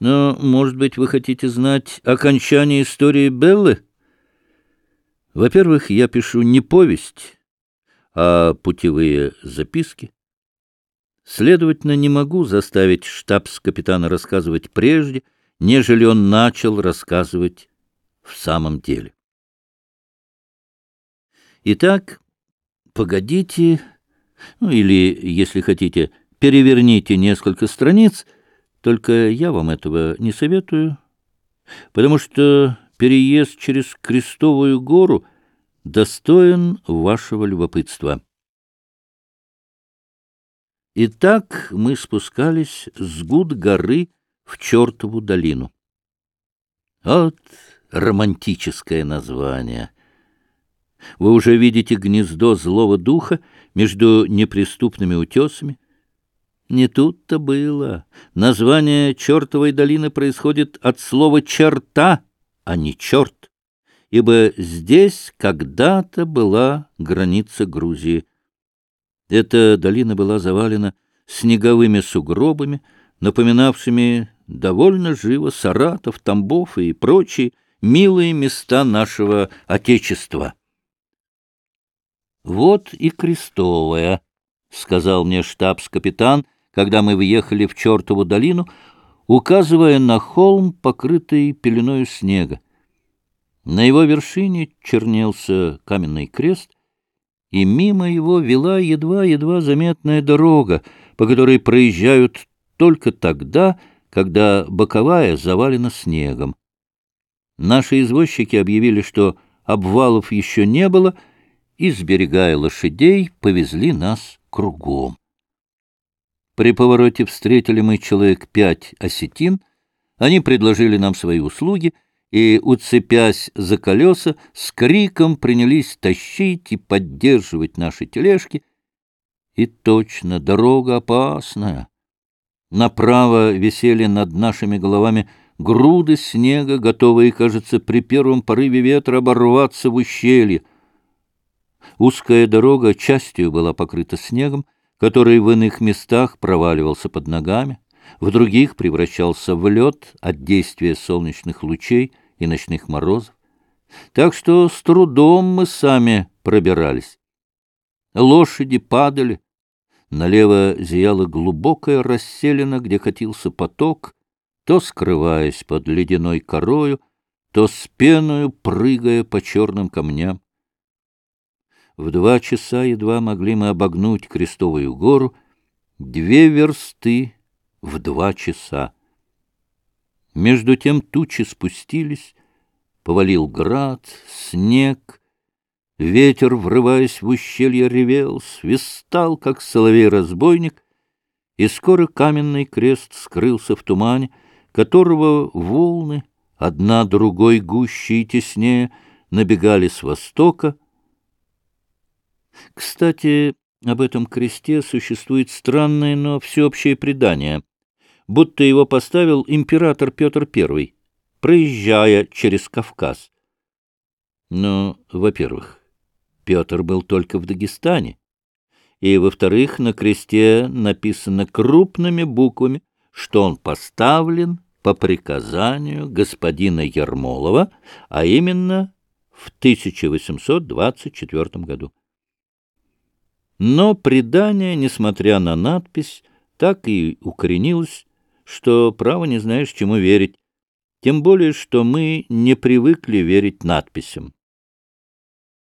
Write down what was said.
Но, может быть, вы хотите знать окончание истории Беллы? Во-первых, я пишу не повесть, а путевые записки. Следовательно, не могу заставить штабс-капитана рассказывать прежде, нежели он начал рассказывать в самом деле. Итак, погодите, ну или, если хотите, переверните несколько страниц, только я вам этого не советую, потому что переезд через Крестовую гору достоин вашего любопытства. Итак, мы спускались с гуд горы в чертову долину. Вот романтическое название. Вы уже видите гнездо злого духа между неприступными утесами. Не тут-то было. Название чертовой долины происходит от слова «черта», а не «черт», ибо здесь когда-то была граница Грузии. Эта долина была завалена снеговыми сугробами, напоминавшими довольно живо Саратов, Тамбов и прочие милые места нашего Отечества. «Вот и Крестовая», — сказал мне штабс-капитан, когда мы въехали в чертову долину, указывая на холм, покрытый пеленою снега. На его вершине чернелся каменный крест, и мимо его вела едва-едва заметная дорога, по которой проезжают только тогда, когда боковая завалена снегом. Наши извозчики объявили, что обвалов еще не было, и, сберегая лошадей, повезли нас кругом. При повороте встретили мы человек пять осетин, они предложили нам свои услуги — и, уцепясь за колеса, с криком принялись тащить и поддерживать наши тележки. И точно, дорога опасная. Направо висели над нашими головами груды снега, готовые, кажется, при первом порыве ветра оборваться в ущелье. Узкая дорога частью была покрыта снегом, который в иных местах проваливался под ногами в других превращался в лед от действия солнечных лучей и ночных морозов. Так что с трудом мы сами пробирались. Лошади падали. Налево зияла глубокая расселена, где катился поток, то скрываясь под ледяной корою, то с пеною прыгая по черным камням. В два часа едва могли мы обогнуть Крестовую гору, две версты в два часа. Между тем тучи спустились, повалил град, снег, ветер, врываясь в ущелье, ревел, свистал, как соловей-разбойник, и скоро каменный крест скрылся в тумане, которого волны, одна другой гуще и теснее, набегали с востока. Кстати, об этом кресте существует странное, но всеобщее предание, будто его поставил император Петр I, проезжая через Кавказ. Но, во-первых, Петр был только в Дагестане, и, во-вторых, на кресте написано крупными буквами, что он поставлен по приказанию господина Ермолова, а именно в 1824 году. Но предание, несмотря на надпись, так и укоренилось, что, право, не знаешь, чему верить. Тем более, что мы не привыкли верить надписям.